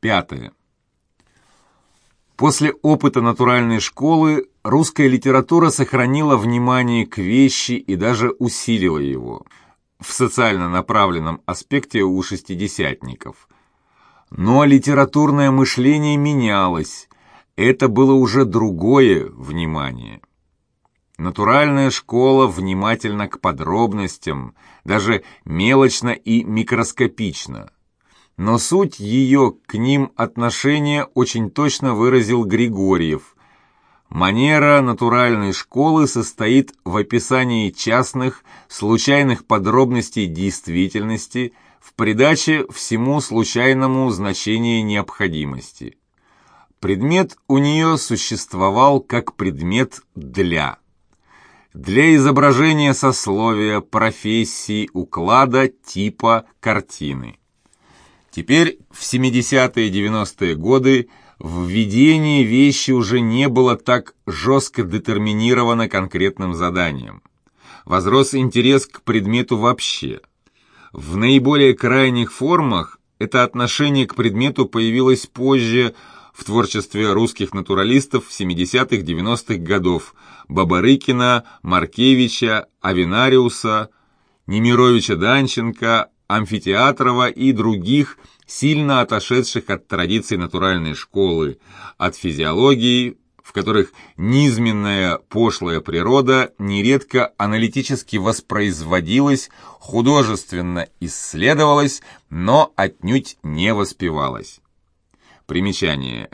Пятое. После опыта натуральной школы русская литература сохранила внимание к вещи и даже усилила его в социально направленном аспекте у шестидесятников. Но литературное мышление менялось, это было уже другое внимание. Натуральная школа внимательна к подробностям, даже мелочно и микроскопично. Но суть ее к ним отношения очень точно выразил Григорьев. Манера натуральной школы состоит в описании частных, случайных подробностей действительности, в придаче всему случайному значения необходимости. Предмет у нее существовал как предмет «для» для изображения сословия, профессии, уклада, типа, картины. Теперь в 70-е 90-е годы введение вещи уже не было так жестко детерминировано конкретным заданием. Возрос интерес к предмету вообще. В наиболее крайних формах это отношение к предмету появилось позже в творчестве русских натуралистов 70-х-90-х годов Бабарыкина, Маркевича, Авинариуса, Немировича Данченко, Амфитеатрова и других, сильно отошедших от традиций натуральной школы, от физиологии, в которых низменная пошлая природа нередко аналитически воспроизводилась, художественно исследовалась, но отнюдь не воспевалась. Примечание.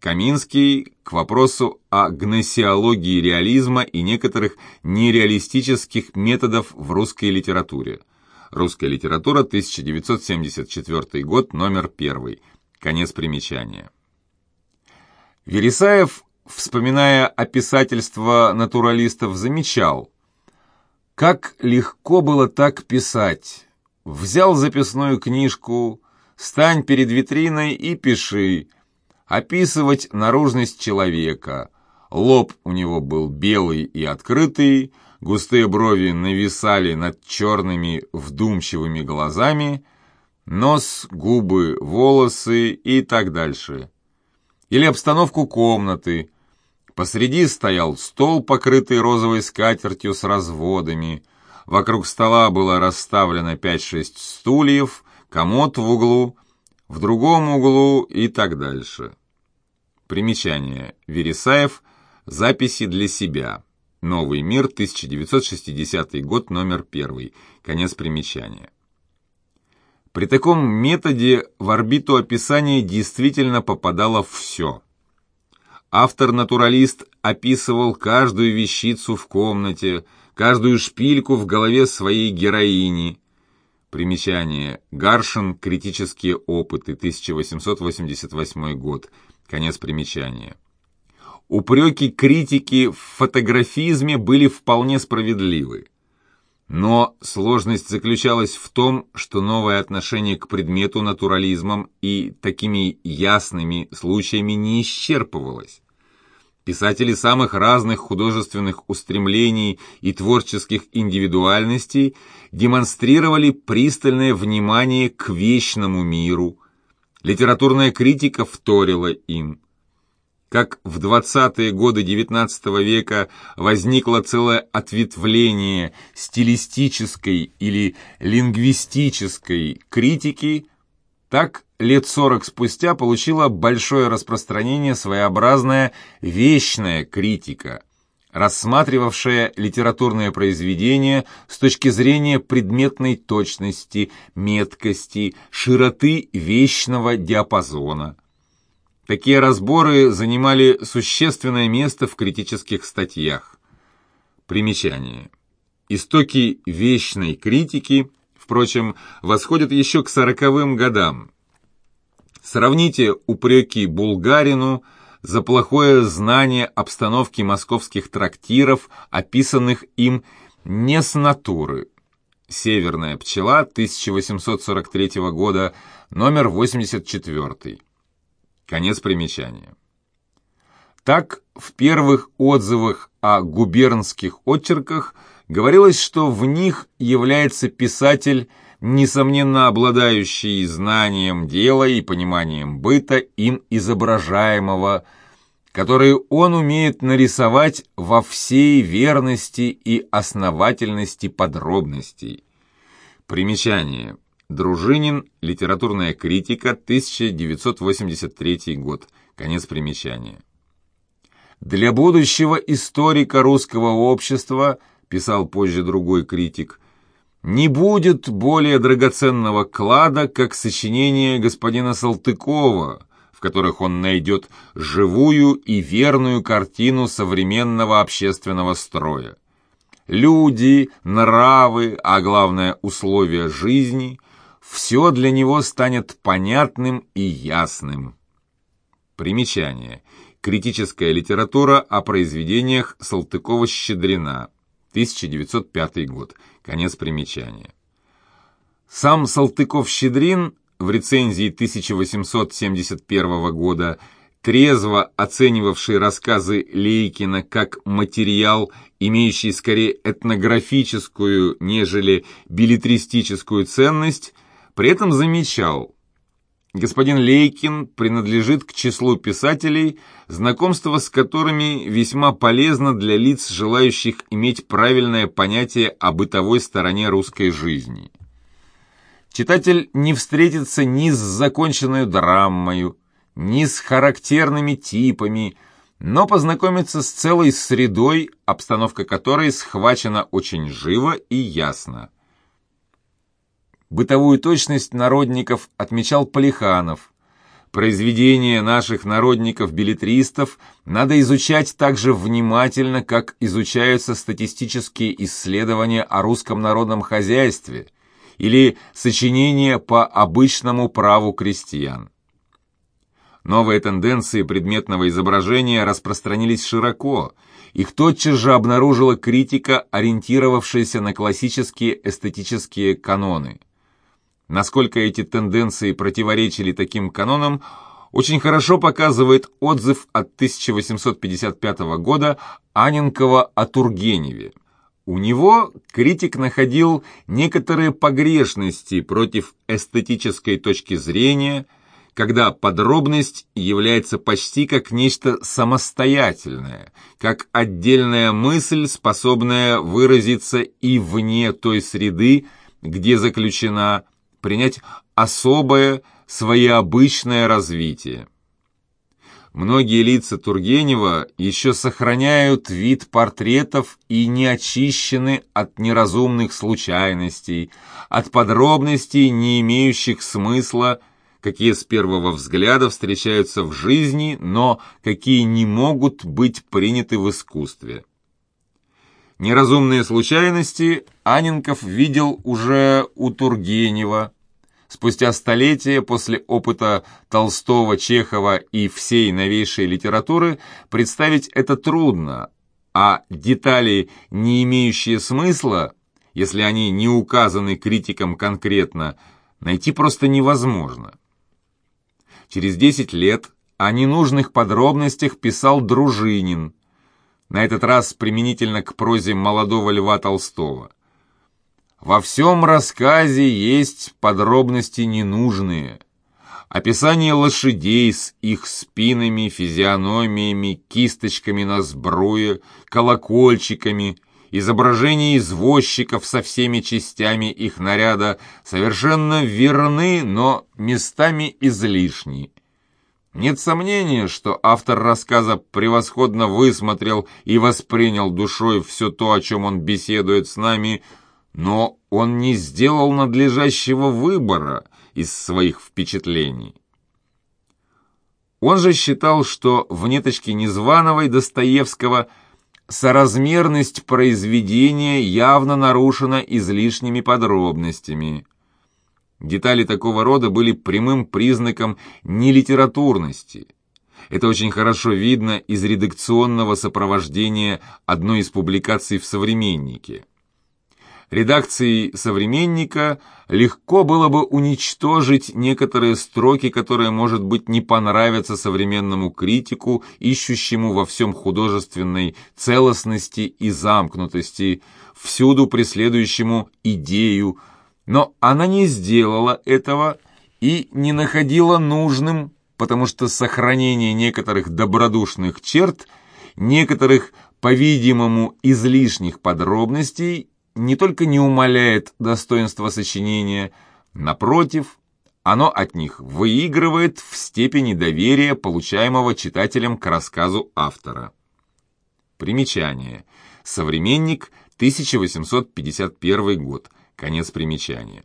Каминский к вопросу о гносеологии реализма и некоторых нереалистических методов в русской литературе. Русская литература, 1974 год, номер 1. Конец примечания. Вересаев, вспоминая описательство натуралистов, замечал, как легко было так писать. Взял записную книжку, Стань перед витриной и пиши. Описывать наружность человека. Лоб у него был белый и открытый, густые брови нависали над черными вдумчивыми глазами, нос, губы, волосы и так дальше. Или обстановку комнаты. Посреди стоял стол, покрытый розовой скатертью с разводами. Вокруг стола было расставлено 5-6 стульев, комод в углу, в другом углу и так дальше. Примечание. Вересаев. Записи для себя. Новый мир, 1960 год, номер 1. Конец примечания. При таком методе в орбиту описания действительно попадало все. Автор-натуралист описывал каждую вещицу в комнате, каждую шпильку в голове своей героини, Примечание. Гаршин. Критические опыты. 1888 год. Конец примечания. Упреки критики в фотографизме были вполне справедливы. Но сложность заключалась в том, что новое отношение к предмету натурализмом и такими ясными случаями не исчерпывалось. Писатели самых разных художественных устремлений и творческих индивидуальностей демонстрировали пристальное внимание к вечному миру. Литературная критика вторила им. Как в 20-е годы XIX века возникло целое ответвление стилистической или лингвистической критики, так лет сорок спустя получила большое распространение своеобразная вечная критика, рассматривавшая литературное произведение с точки зрения предметной точности, меткости, широты вечного диапазона. Такие разборы занимали существенное место в критических статьях. Примечание. Истоки вечной критики, впрочем, восходят еще к сороковым годам, Сравните упреки Булгарину за плохое знание обстановки московских трактиров, описанных им не с натуры. «Северная пчела» 1843 года, номер 84. Конец примечания. Так, в первых отзывах о губернских очерках говорилось, что в них является писатель несомненно обладающий знанием дела и пониманием быта им изображаемого, который он умеет нарисовать во всей верности и основательности подробностей. Примечание. Дружинин. Литературная критика. 1983 год. Конец примечания. Для будущего историка русского общества, писал позже другой критик, не будет более драгоценного клада, как сочинения господина Салтыкова, в которых он найдет живую и верную картину современного общественного строя. Люди, нравы, а главное условия жизни – все для него станет понятным и ясным. Примечание. Критическая литература о произведениях Салтыкова-Щедрина. 1905 год. Конец примечания. Сам Салтыков-Щедрин в рецензии 1871 года, трезво оценивавший рассказы Лейкина как материал, имеющий скорее этнографическую, нежели билетристическую ценность, при этом замечал, господин Лейкин принадлежит к числу писателей, знакомство с которыми весьма полезно для лиц, желающих иметь правильное понятие о бытовой стороне русской жизни. Читатель не встретится ни с законченной драмою, ни с характерными типами, но познакомится с целой средой, обстановка которой схвачена очень живо и ясно. Бытовую точность народников отмечал Полиханов. Произведения наших народников-билетристов надо изучать так же внимательно, как изучаются статистические исследования о русском народном хозяйстве или сочинения по обычному праву крестьян. Новые тенденции предметного изображения распространились широко, их тотчас же обнаружила критика, ориентировавшаяся на классические эстетические каноны. Насколько эти тенденции противоречили таким канонам, очень хорошо показывает отзыв от 1855 года Аненкова о Тургеневе. У него критик находил некоторые погрешности против эстетической точки зрения, когда подробность является почти как нечто самостоятельное, как отдельная мысль, способная выразиться и вне той среды, где заключена, принять особое, своеобычное развитие. Многие лица Тургенева еще сохраняют вид портретов и не очищены от неразумных случайностей, от подробностей, не имеющих смысла, какие с первого взгляда встречаются в жизни, но какие не могут быть приняты в искусстве. Неразумные случайности Аненков видел уже у Тургенева, Спустя столетия после опыта Толстого, Чехова и всей новейшей литературы представить это трудно, а детали, не имеющие смысла, если они не указаны критикам конкретно, найти просто невозможно. Через 10 лет о ненужных подробностях писал Дружинин, на этот раз применительно к прозе молодого Льва Толстого. Во всем рассказе есть подробности ненужные. Описание лошадей с их спинами, физиономиями, кисточками на сбруе, колокольчиками, изображение извозчиков со всеми частями их наряда совершенно верны, но местами излишни. Нет сомнения, что автор рассказа превосходно высмотрел и воспринял душой все то, о чем он беседует с нами – но он не сделал надлежащего выбора из своих впечатлений. Он же считал, что в ниточке Незваного Достоевского соразмерность произведения явно нарушена излишними подробностями. Детали такого рода были прямым признаком нелитературности. Это очень хорошо видно из редакционного сопровождения одной из публикаций в «Современнике» редакции «Современника» легко было бы уничтожить некоторые строки, которые, может быть, не понравятся современному критику, ищущему во всем художественной целостности и замкнутости, всюду преследующему идею, Но она не сделала этого и не находила нужным, потому что сохранение некоторых добродушных черт, некоторых, по-видимому, излишних подробностей не только не умаляет достоинства сочинения, напротив, оно от них выигрывает в степени доверия, получаемого читателем к рассказу автора. Примечание. Современник, 1851 год. Конец примечания.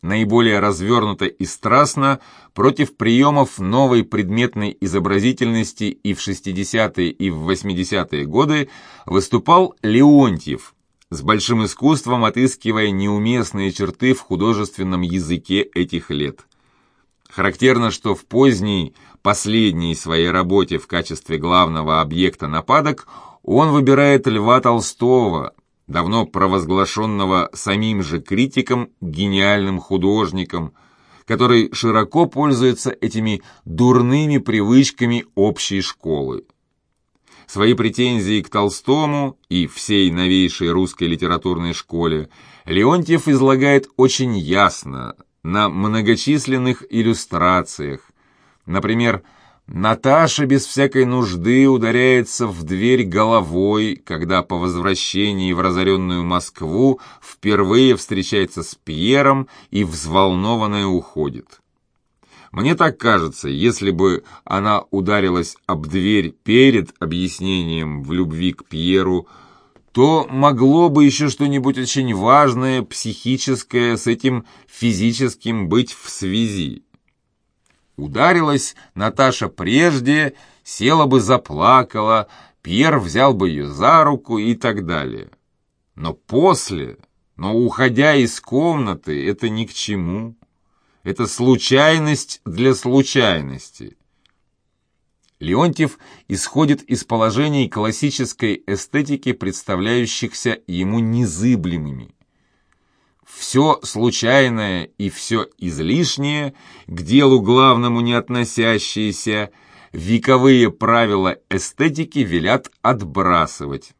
Наиболее развернуто и страстно против приемов новой предметной изобразительности и в 60-е, и в 80-е годы выступал Леонтьев, с большим искусством отыскивая неуместные черты в художественном языке этих лет. Характерно, что в поздней, последней своей работе в качестве главного объекта нападок он выбирает Льва Толстого, давно провозглашенного самим же критиком гениальным художником, который широко пользуется этими дурными привычками общей школы. Свои претензии к Толстому и всей новейшей русской литературной школе Леонтьев излагает очень ясно, на многочисленных иллюстрациях. Например, Наташа без всякой нужды ударяется в дверь головой, когда по возвращении в разоренную Москву впервые встречается с Пьером и взволнованная уходит. Мне так кажется, если бы она ударилась об дверь перед объяснением в любви к Пьеру, то могло бы еще что-нибудь очень важное, психическое с этим физическим быть в связи. Ударилась Наташа прежде, села бы заплакала, Пьер взял бы ее за руку и так далее. Но после, но уходя из комнаты, это ни к чему. Это случайность для случайности. Леонтьев исходит из положений классической эстетики, представляющихся ему незыблемыми. Все случайное и все излишнее, к делу главному не относящиеся, вековые правила эстетики велят отбрасывать.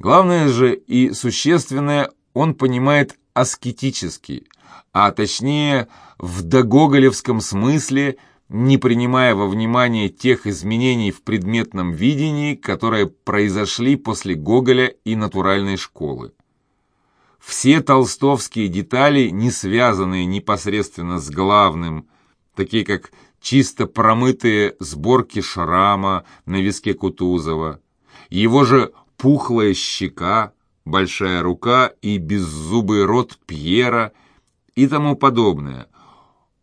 Главное же и существенное он понимает аскетически – а точнее в догоголевском смысле, не принимая во внимание тех изменений в предметном видении, которые произошли после Гоголя и натуральной школы. Все толстовские детали, не связанные непосредственно с главным, такие как чисто промытые сборки шрама на виске Кутузова, его же пухлая щека, большая рука и беззубый рот Пьера – и тому подобное.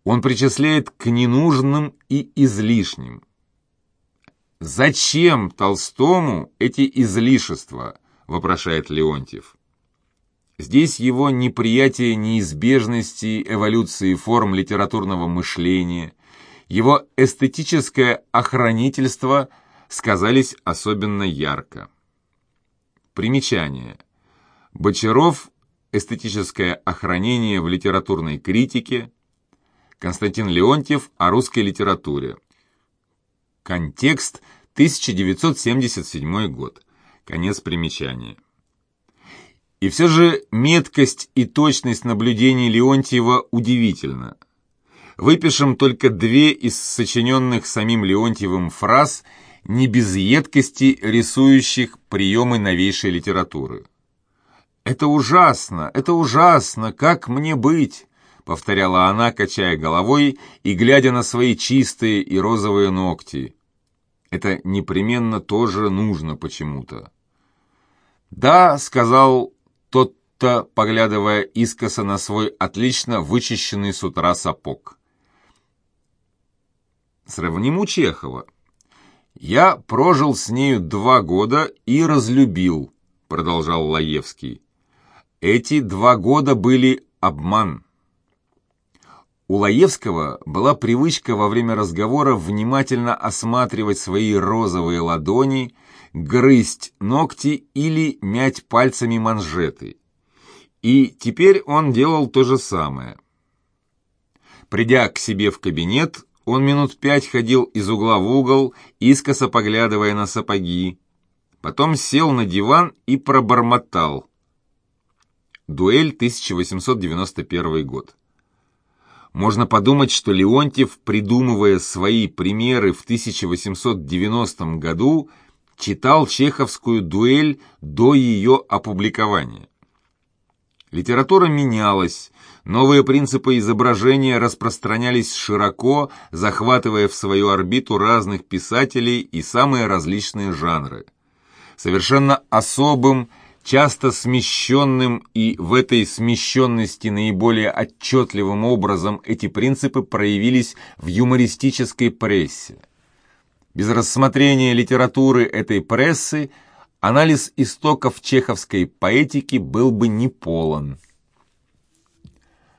Он причисляет к ненужным и излишним. «Зачем Толстому эти излишества?» – вопрошает Леонтьев. Здесь его неприятие неизбежности эволюции форм литературного мышления, его эстетическое охранительство сказались особенно ярко. Примечание. Бочаров эстетическое охранение в литературной критике, Константин Леонтьев о русской литературе. Контекст 1977 год. Конец примечания. И все же меткость и точность наблюдений Леонтьева удивительна. Выпишем только две из сочиненных самим Леонтьевым фраз, не без едкости рисующих приемы новейшей литературы. «Это ужасно! Это ужасно! Как мне быть?» — повторяла она, качая головой и глядя на свои чистые и розовые ногти. «Это непременно тоже нужно почему-то». «Да», — сказал тот-то, поглядывая искоса на свой отлично вычищенный с утра сапог. Сравним у Чехова. «Я прожил с нею два года и разлюбил», — продолжал Лаевский. Эти два года были обман. У Лаевского была привычка во время разговора внимательно осматривать свои розовые ладони, грызть ногти или мять пальцами манжеты. И теперь он делал то же самое. Придя к себе в кабинет, он минут пять ходил из угла в угол, искоса поглядывая на сапоги. Потом сел на диван и пробормотал – Дуэль, 1891 год. Можно подумать, что Леонтьев, придумывая свои примеры в 1890 году, читал чеховскую дуэль до ее опубликования. Литература менялась, новые принципы изображения распространялись широко, захватывая в свою орбиту разных писателей и самые различные жанры. Совершенно особым, часто смещенным и в этой смещенности наиболее отчетливым образом эти принципы проявились в юмористической прессе. Без рассмотрения литературы этой прессы анализ истоков чеховской поэтики был бы неполон.